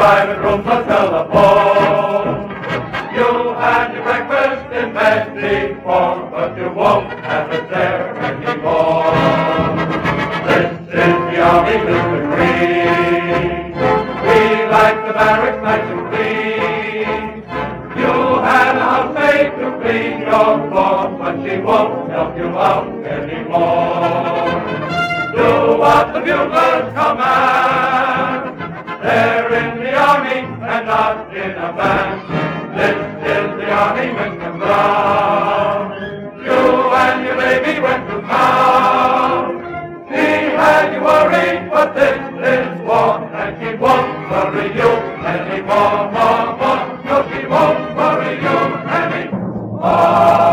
Room's a telephone. You had your breakfast in bed before, but you won't have it there anymore. This is the army, Mr. Green. We like the barracks nice and clean. You had a housemaid to clean your floor, but she won't help you out anymore. Do what the buglers command. In a band, this is the army wind 'em لنا You and your baby went to town. He had you worried, but this is war, and he won't worry you anymore, more, more. No, he won't worry you anymore.